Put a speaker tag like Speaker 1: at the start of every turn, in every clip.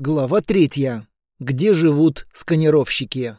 Speaker 1: Глава третья. Где живут сканировщики?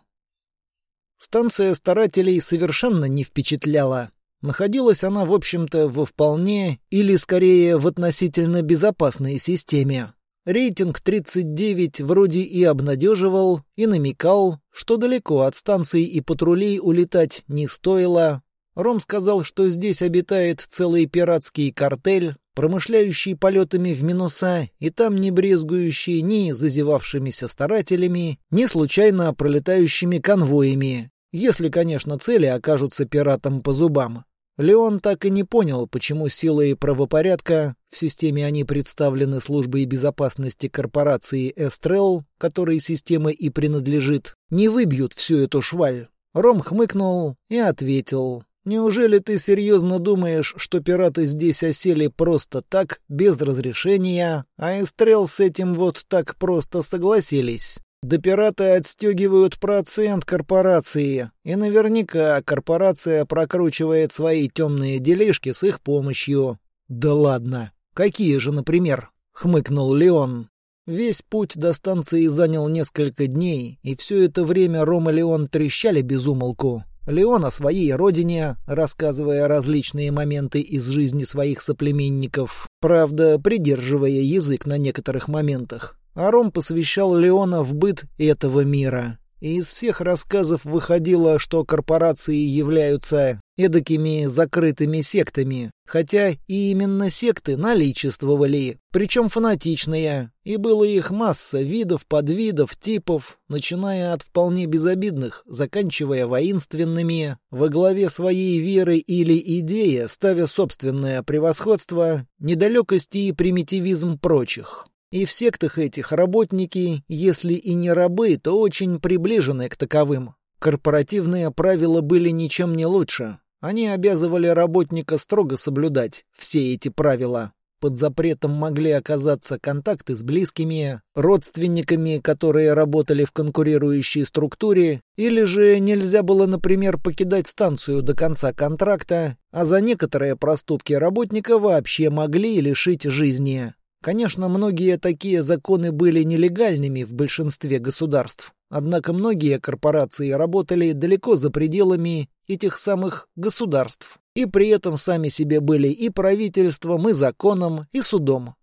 Speaker 1: Станция старателей совершенно не впечатляла. Находилась она, в общем-то, во вполне, или скорее в относительно безопасной системе. Рейтинг 39 вроде и обнадеживал, и намекал, что далеко от станций и патрулей улетать не стоило. Ром сказал, что здесь обитает целый пиратский картель, промышляющий полетами в минуса и там не брезгующий ни зазевавшимися старателями, ни случайно пролетающими конвоями, если, конечно, цели окажутся пиратам по зубам. Леон так и не понял, почему силы правопорядка, в системе они представлены службой безопасности корпорации Эстрел, которой система и принадлежит, не выбьют всю эту шваль. Ром хмыкнул и ответил. Неужели ты серьезно думаешь, что пираты здесь осели просто так, без разрешения, а Эстрел с этим вот так просто согласились? Да пираты отстегивают процент корпорации, и наверняка корпорация прокручивает свои темные делишки с их помощью. Да ладно. Какие же, например? Хмыкнул Леон. Весь путь до станции занял несколько дней, и все это время Ром и Леон трещали без умолку. Леон о своей родине, рассказывая различные моменты из жизни своих соплеменников, правда, придерживая язык на некоторых моментах. А Ром посвящал Леона в быт этого мира. И из всех рассказов выходило, что корпорации являются эдакими закрытыми сектами, хотя и именно секты наличествовали, причем фанатичные, и было их масса видов, подвидов, типов, начиная от вполне безобидных, заканчивая воинственными, во главе своей веры или идеи, ставя собственное превосходство, недалекость и примитивизм прочих. И в сектах этих работники, если и не рабы, то очень приближены к таковым. Корпоративные правила были ничем не лучше. Они обязывали работника строго соблюдать все эти правила. Под запретом могли оказаться контакты с близкими, родственниками, которые работали в конкурирующей структуре, или же нельзя было, например, покидать станцию до конца контракта, а за некоторые проступки работника вообще могли лишить жизни. Конечно, многие такие законы были нелегальными в большинстве государств. Однако многие корпорации работали далеко за пределами этих самых государств. И при этом сами себе были и правительством, и законом, и судом.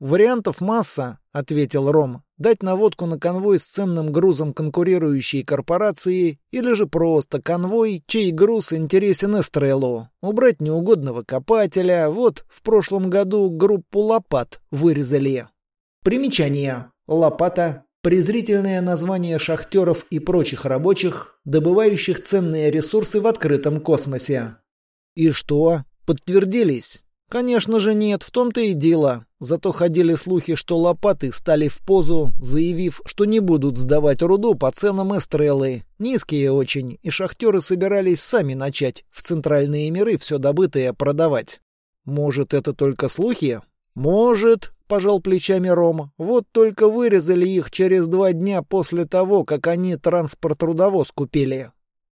Speaker 1: «Вариантов масса», — ответил Ром. «Дать наводку на конвой с ценным грузом конкурирующей корпорации или же просто конвой, чей груз интересен Эстреллу. Убрать неугодного копателя. Вот в прошлом году группу лопат вырезали». Примечание. Лопата презрительное название шахтеров и прочих рабочих, добывающих ценные ресурсы в открытом космосе. И что? Подтвердились? Конечно же нет, в том-то и дело. Зато ходили слухи, что лопаты стали в позу, заявив, что не будут сдавать руду по ценам эстрелы. Низкие очень, и шахтеры собирались сами начать в центральные миры все добытое продавать. Может, это только слухи? Может, пожал плечами Ром. Вот только вырезали их через два дня после того, как они транспорт-трудовоз купили.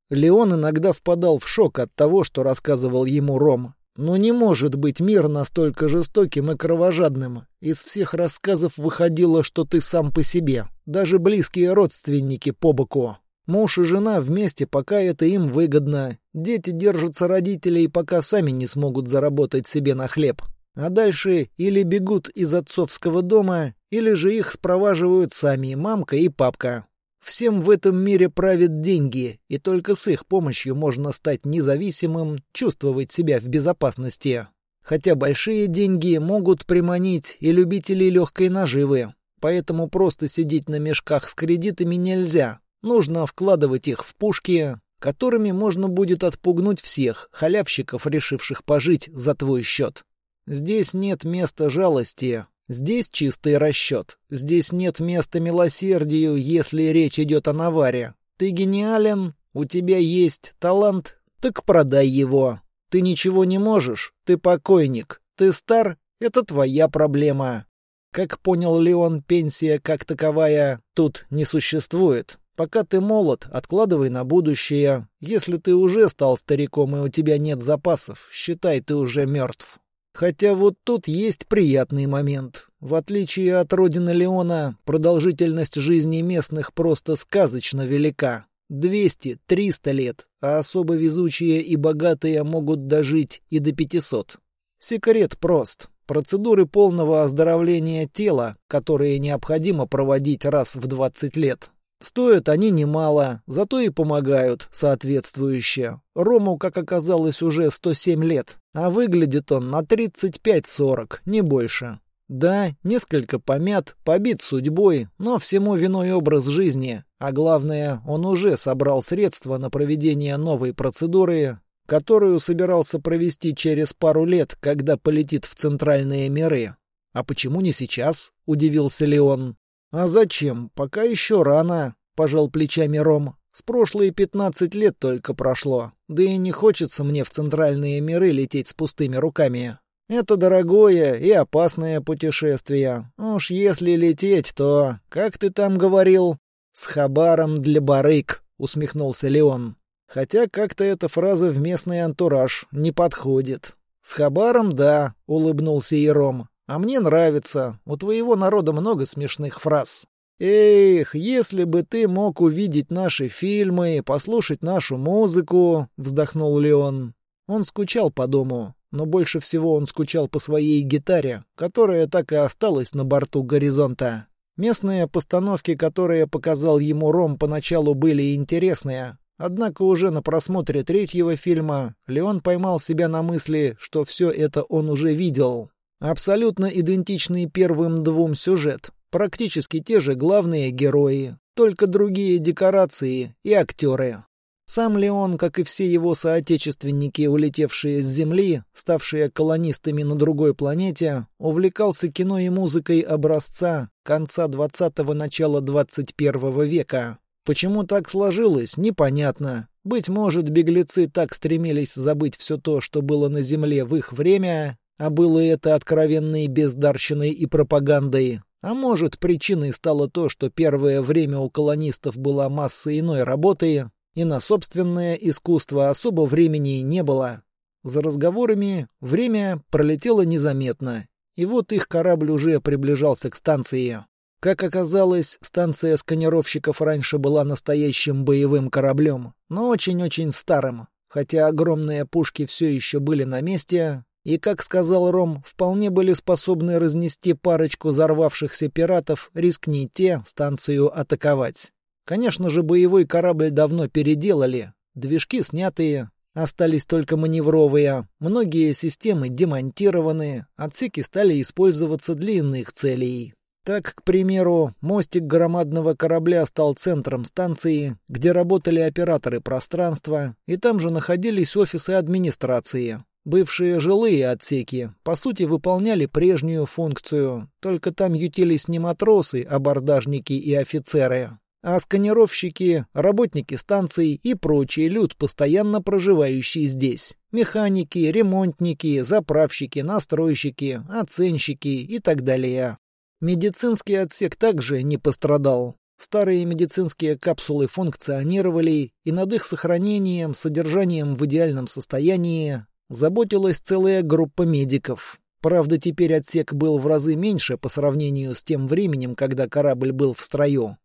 Speaker 1: Леон иногда впадал в шок от того, что рассказывал ему Ром. Но не может быть мир настолько жестоким и кровожадным. Из всех рассказов выходило, что ты сам по себе. Даже близкие родственники по боку. Муж и жена вместе, пока это им выгодно. Дети держатся родителей, пока сами не смогут заработать себе на хлеб. А дальше или бегут из отцовского дома, или же их спроваживают сами мамка и папка. Всем в этом мире правят деньги, и только с их помощью можно стать независимым, чувствовать себя в безопасности. Хотя большие деньги могут приманить и любителей легкой наживы, поэтому просто сидеть на мешках с кредитами нельзя. Нужно вкладывать их в пушки, которыми можно будет отпугнуть всех халявщиков, решивших пожить за твой счет. Здесь нет места жалости, здесь чистый расчет. Здесь нет места милосердию, если речь идет о наваре. Ты гениален, у тебя есть талант, так продай его. Ты ничего не можешь, ты покойник. Ты стар, это твоя проблема. Как понял Леон, пенсия как таковая тут не существует. Пока ты молод, откладывай на будущее. Если ты уже стал стариком и у тебя нет запасов, считай, ты уже мертв. Хотя вот тут есть приятный момент. В отличие от родины Леона, продолжительность жизни местных просто сказочно велика. 200-300 лет, а особо везучие и богатые могут дожить и до 500. Секрет прост. Процедуры полного оздоровления тела, которые необходимо проводить раз в 20 лет. Стоят они немало, зато и помогают соответствующе. Рому, как оказалось, уже 107 лет, а выглядит он на 35-40, не больше. Да, несколько помят, побит судьбой, но всему виной образ жизни, а главное, он уже собрал средства на проведение новой процедуры, которую собирался провести через пару лет, когда полетит в центральные миры. «А почему не сейчас?» — удивился Леон. «А зачем? Пока еще рано», — пожал плечами Ром. «С прошлые пятнадцать лет только прошло. Да и не хочется мне в центральные миры лететь с пустыми руками. Это дорогое и опасное путешествие. Уж если лететь, то... Как ты там говорил?» «С хабаром для барык», — усмехнулся Леон. Хотя как-то эта фраза в местный антураж не подходит. «С хабаром, да», — улыбнулся Ером. «А мне нравится. У твоего народа много смешных фраз». «Эх, если бы ты мог увидеть наши фильмы, послушать нашу музыку», — вздохнул Леон. Он скучал по дому, но больше всего он скучал по своей гитаре, которая так и осталась на борту «Горизонта». Местные постановки, которые показал ему Ром, поначалу были интересные, Однако уже на просмотре третьего фильма Леон поймал себя на мысли, что все это он уже видел. Абсолютно идентичный первым двум сюжет. Практически те же главные герои, только другие декорации и актеры. Сам Леон, как и все его соотечественники, улетевшие с Земли, ставшие колонистами на другой планете, увлекался кино и музыкой образца конца 20-го начала 21 века. Почему так сложилось, непонятно. Быть может, беглецы так стремились забыть все то, что было на земле в их время, а было это откровенной бездарщиной и пропагандой. А может, причиной стало то, что первое время у колонистов была масса иной работы, и на собственное искусство особо времени не было. За разговорами время пролетело незаметно, и вот их корабль уже приближался к станции. Как оказалось, станция сканировщиков раньше была настоящим боевым кораблем, но очень-очень старым. Хотя огромные пушки все еще были на месте, и, как сказал Ром, вполне были способны разнести парочку взорвавшихся пиратов, рискни те станцию атаковать. Конечно же, боевой корабль давно переделали, движки снятые, остались только маневровые, многие системы демонтированы, отсеки стали использоваться для иных целей. Так, к примеру, мостик громадного корабля стал центром станции, где работали операторы пространства, и там же находились офисы администрации. Бывшие жилые отсеки, по сути, выполняли прежнюю функцию, только там ютились не матросы, абордажники и офицеры, а сканировщики, работники станций и прочий люд, постоянно проживающий здесь. Механики, ремонтники, заправщики, настройщики, оценщики и так далее. Медицинский отсек также не пострадал. Старые медицинские капсулы функционировали, и над их сохранением, содержанием в идеальном состоянии заботилась целая группа медиков. Правда, теперь отсек был в разы меньше по сравнению с тем временем, когда корабль был в строю.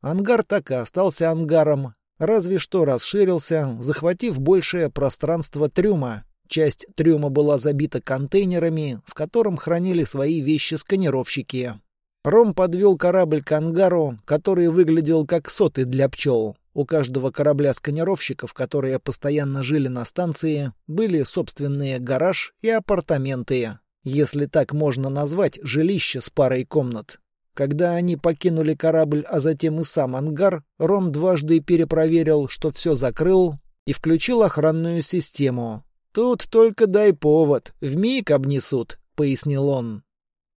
Speaker 1: Ангар так и остался ангаром, разве что расширился, захватив большее пространство трюма. Часть трюма была забита контейнерами, в котором хранили свои вещи-сканировщики. Ром подвел корабль к ангару, который выглядел как соты для пчел. У каждого корабля сканировщиков, которые постоянно жили на станции, были собственные гараж и апартаменты, если так можно назвать жилище с парой комнат. Когда они покинули корабль, а затем и сам ангар, Ром дважды перепроверил, что все закрыл, и включил охранную систему. «Тут только дай повод, вмиг обнесут», — пояснил он.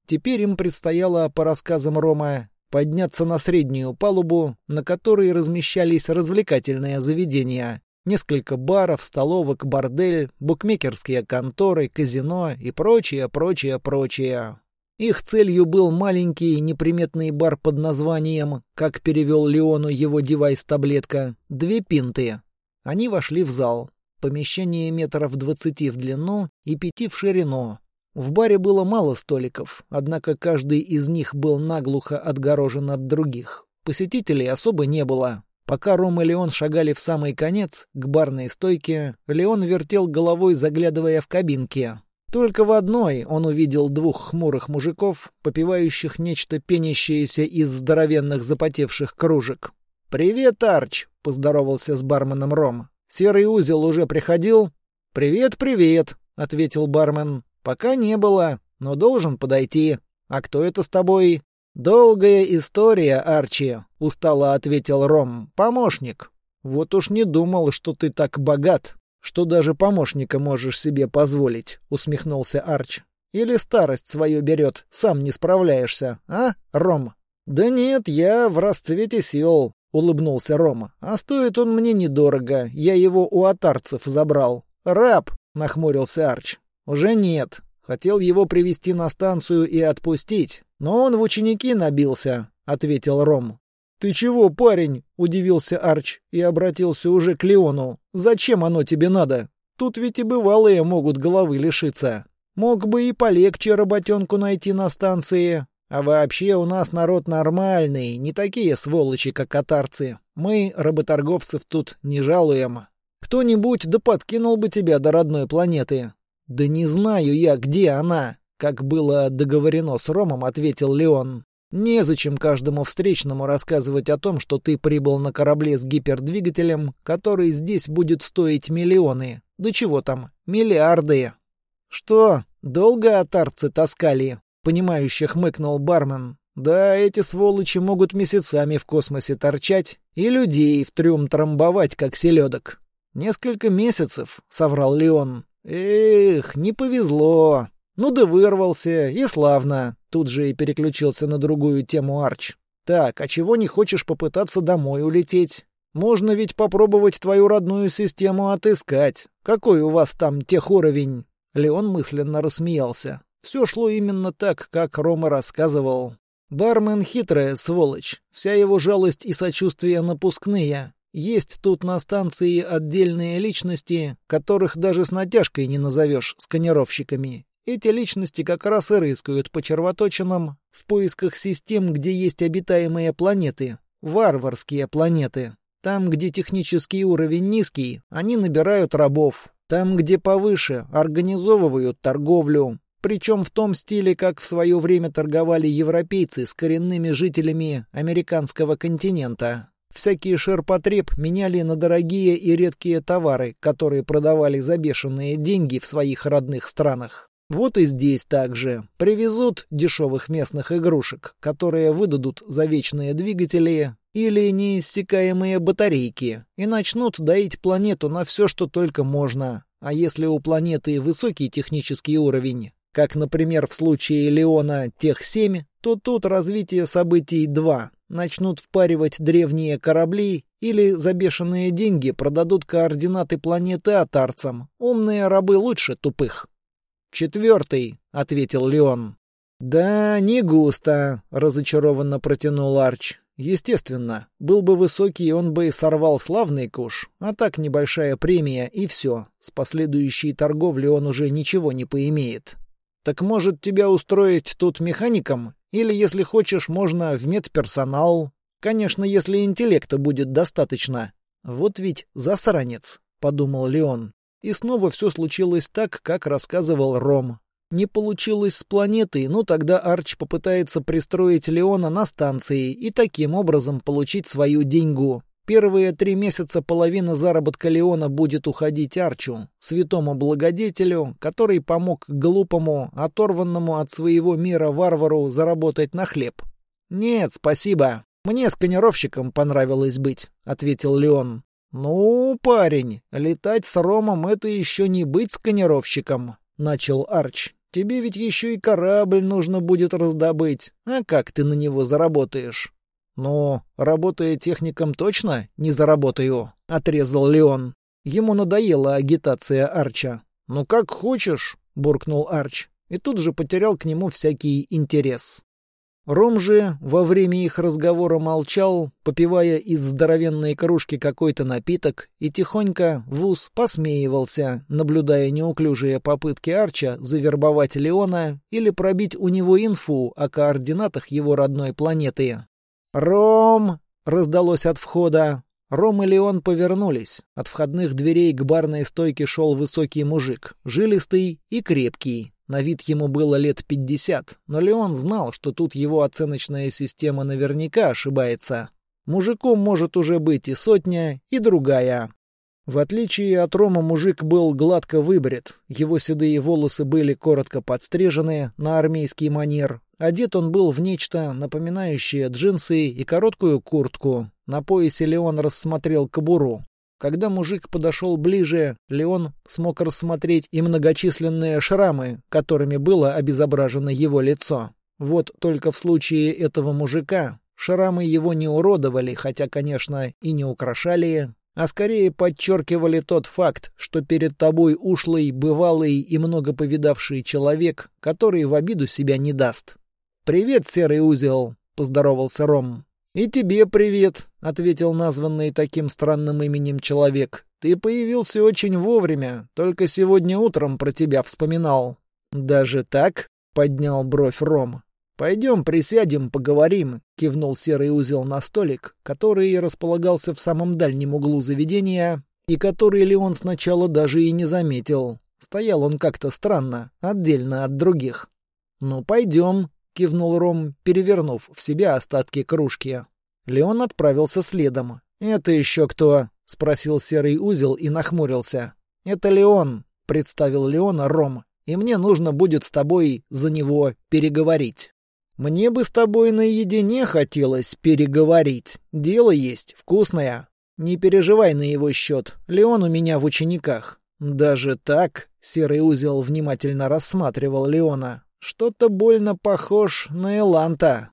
Speaker 1: Теперь им предстояло, по рассказам Рома, подняться на среднюю палубу, на которой размещались развлекательные заведения. Несколько баров, столовок, бордель, букмекерские конторы, казино и прочее, прочее, прочее. Их целью был маленький неприметный бар под названием, как перевел Леону его девайс-таблетка, «Две пинты». Они вошли в зал. Помещение метров двадцати в длину и пяти в ширину. В баре было мало столиков, однако каждый из них был наглухо отгорожен от других. Посетителей особо не было. Пока Ром и Леон шагали в самый конец, к барной стойке, Леон вертел головой, заглядывая в кабинки. Только в одной он увидел двух хмурых мужиков, попивающих нечто пенящееся из здоровенных запотевших кружек. «Привет, Арч!» — поздоровался с барменом Ром. «Серый узел уже приходил?» «Привет, привет!» — ответил бармен. «Пока не было, но должен подойти. А кто это с тобой?» «Долгая история, Арчи», — устало ответил Ром. «Помощник. Вот уж не думал, что ты так богат, что даже помощника можешь себе позволить», — усмехнулся Арч. «Или старость свою берет, сам не справляешься, а, Ром?» «Да нет, я в расцвете сил», — улыбнулся Рома. «А стоит он мне недорого, я его у атарцев забрал». «Раб», — нахмурился Арч. «Уже нет. Хотел его привести на станцию и отпустить, но он в ученики набился», — ответил Ром. «Ты чего, парень?» — удивился Арч и обратился уже к Леону. «Зачем оно тебе надо? Тут ведь и бывалые могут головы лишиться. Мог бы и полегче работенку найти на станции. А вообще у нас народ нормальный, не такие сволочи, как катарцы. Мы, работорговцев, тут не жалуем. Кто-нибудь да подкинул бы тебя до родной планеты. «Да не знаю я, где она!» Как было договорено с Ромом, ответил Леон. «Незачем каждому встречному рассказывать о том, что ты прибыл на корабле с гипердвигателем, который здесь будет стоить миллионы. Да чего там, миллиарды!» «Что, долго атарцы таскали?» — понимающе хмыкнул бармен. «Да, эти сволочи могут месяцами в космосе торчать и людей в трюм трамбовать, как селедок». «Несколько месяцев», — соврал Леон. Эх, не повезло. Ну да вырвался, и славно. Тут же и переключился на другую тему Арч. Так, а чего не хочешь попытаться домой улететь? Можно ведь попробовать твою родную систему отыскать. Какой у вас там техуровень? Леон мысленно рассмеялся. Все шло именно так, как Рома рассказывал. Бармен хитрая сволочь. Вся его жалость и сочувствие напускные. Есть тут на станции отдельные личности, которых даже с натяжкой не назовешь сканировщиками. Эти личности как раз и рыскают по червоточинам в поисках систем, где есть обитаемые планеты, варварские планеты. Там, где технический уровень низкий, они набирают рабов. Там, где повыше, организовывают торговлю. Причем в том стиле, как в свое время торговали европейцы с коренными жителями американского континента. Всякие ширпотреб меняли на дорогие и редкие товары, которые продавали за бешеные деньги в своих родных странах. Вот и здесь также. Привезут дешевых местных игрушек, которые выдадут за вечные двигатели или неиссякаемые батарейки, и начнут доить планету на все, что только можно. А если у планеты высокий технический уровень, как, например, в случае Леона Тех-7, то тут развитие событий 2, начнут впаривать древние корабли или за бешеные деньги продадут координаты планеты атарцам. Умные рабы лучше тупых. «Четвертый», — ответил Леон. «Да, не густо», — разочарованно протянул Арч. «Естественно, был бы высокий, он бы сорвал славный куш, а так небольшая премия и все. С последующей торговлей он уже ничего не поимеет. Так может тебя устроить тут механиком или, если хочешь, можно в медперсонал. Конечно, если интеллекта будет достаточно. Вот ведь засранец, подумал Леон. И снова все случилось так, как рассказывал Ром. Не получилось с планетой, ну тогда Арч попытается пристроить Леона на станции и таким образом получить свою деньгу. Первые три месяца половина заработка Леона будет уходить Арчу, святому благодетелю, который помог глупому, оторванному от своего мира варвару заработать на хлеб. «Нет, спасибо. Мне сканировщиком понравилось быть», — ответил Леон. «Ну, парень, летать с Ромом — это еще не быть сканировщиком», — начал Арч. «Тебе ведь еще и корабль нужно будет раздобыть. А как ты на него заработаешь?» «Ну, работая техником, точно не заработаю», — отрезал Леон. Ему надоела агитация Арча. «Ну как хочешь», — буркнул Арч, и тут же потерял к нему всякий интерес. Ром же во время их разговора молчал, попивая из здоровенной кружки какой-то напиток, и тихонько в ус посмеивался, наблюдая неуклюжие попытки Арча завербовать Леона или пробить у него инфу о координатах его родной планеты. «Ром!» — раздалось от входа. Ром и Леон повернулись. От входных дверей к барной стойке шел высокий мужик, жилистый и крепкий, на вид ему было лет пятьдесят, но Леон знал, что тут его оценочная система наверняка ошибается. Мужиком может уже быть и сотня, и другая. В отличие от Рома мужик был гладко выбрит, его седые волосы были коротко подстрижены на армейский манер. Одет он был в нечто напоминающее джинсы и короткую куртку. На поясе Леон рассмотрел кобуру. Когда мужик подошел ближе, Леон смог рассмотреть и многочисленные шрамы, которыми было обезображено его лицо. Вот только в случае этого мужика шрамы его не уродовали, хотя, конечно, и не украшали, а скорее подчеркивали тот факт, что перед тобой ушлый, бывалый и много повидавший человек, который в обиду себя не даст. «Привет, серый узел», — поздоровался Ром. «И тебе привет», — ответил названный таким странным именем человек. «Ты появился очень вовремя, только сегодня утром про тебя вспоминал». «Даже так?» — поднял бровь Ром. «Пойдем присядем, поговорим», — кивнул серый узел на столик, который располагался в самом дальнем углу заведения, и который Леон сначала даже и не заметил. Стоял он как-то странно, отдельно от других. «Ну, пойдем», — кивнул Ром, перевернув в себя остатки кружки. Леон отправился следом. «Это еще кто?» — спросил серый узел и нахмурился. «Это Леон», — представил Леона Ром. «И мне нужно будет с тобой за него переговорить». «Мне бы с тобой наедине хотелось переговорить. Дело есть, вкусное. Не переживай на его счет. Леон у меня в учениках». «Даже так?» — серый узел внимательно рассматривал Леона. Что-то больно похож на Эланта.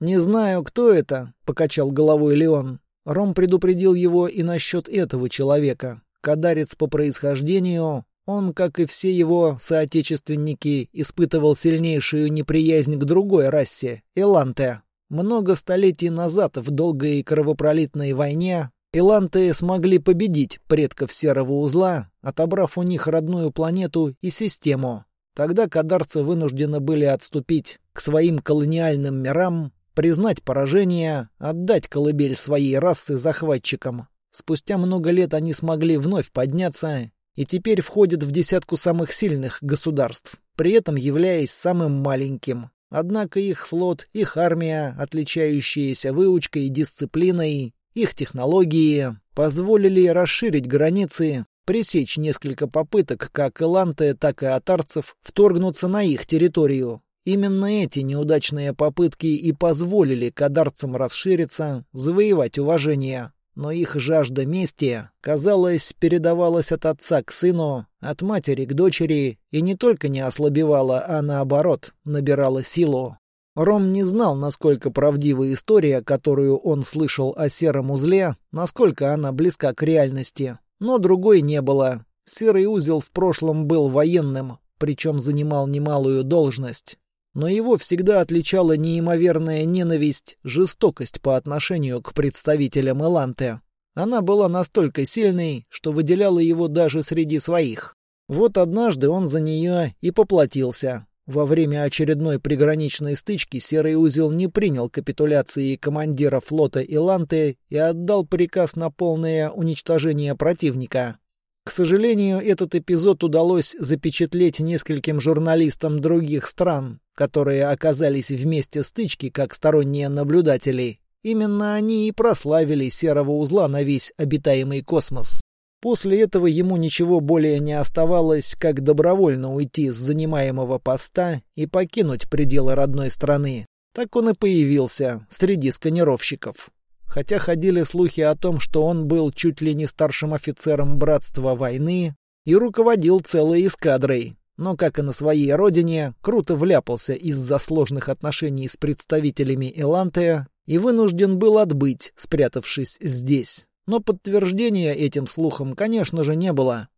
Speaker 1: «Не знаю, кто это», — покачал головой Леон. Ром предупредил его и насчет этого человека. Кадарец по происхождению, он, как и все его соотечественники, испытывал сильнейшую неприязнь к другой расе — Эланте. Много столетий назад в долгой кровопролитной войне Эланты смогли победить предков Серого Узла, отобрав у них родную планету и систему. Тогда кадарцы вынуждены были отступить к своим колониальным мирам, признать поражение, отдать колыбель своей расы захватчикам. Спустя много лет они смогли вновь подняться и теперь входят в десятку самых сильных государств, при этом являясь самым маленьким. Однако их флот, их армия, отличающиеся выучкой и дисциплиной, их технологии позволили расширить границы пресечь несколько попыток как эланты, так и атарцев вторгнуться на их территорию. Именно эти неудачные попытки и позволили кадарцам расшириться, завоевать уважение. Но их жажда мести, казалось, передавалась от отца к сыну, от матери к дочери, и не только не ослабевала, а наоборот, набирала силу. Ром не знал, насколько правдива история, которую он слышал о сером узле, насколько она близка к реальности но другой не было. Серый узел в прошлом был военным, причем занимал немалую должность. Но его всегда отличала неимоверная ненависть, жестокость по отношению к представителям Эланте. Она была настолько сильной, что выделяла его даже среди своих. Вот однажды он за нее и поплатился. Во время очередной приграничной стычки Серый Узел не принял капитуляции командира флота Иланты и отдал приказ на полное уничтожение противника. К сожалению, этот эпизод удалось запечатлеть нескольким журналистам других стран, которые оказались в месте стычки как сторонние наблюдатели. Именно они и прославили Серого Узла на весь обитаемый космос. После этого ему ничего более не оставалось, как добровольно уйти с занимаемого поста и покинуть пределы родной страны. Так он и появился среди сканировщиков. Хотя ходили слухи о том, что он был чуть ли не старшим офицером Братства войны и руководил целой эскадрой, но, как и на своей родине, круто вляпался из-за сложных отношений с представителями Элантея и вынужден был отбыть, спрятавшись здесь но подтверждения этим слухам, конечно же, не было.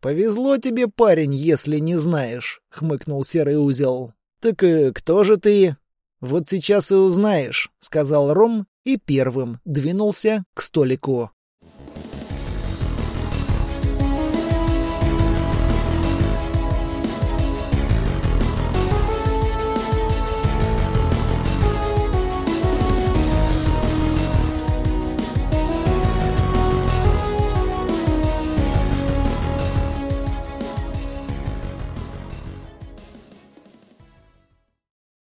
Speaker 1: «Повезло тебе, парень, если не знаешь», — хмыкнул Серый Узел. «Так и кто же ты?» Вот сейчас и узнаешь», — сказал Ром и первым двинулся к столику.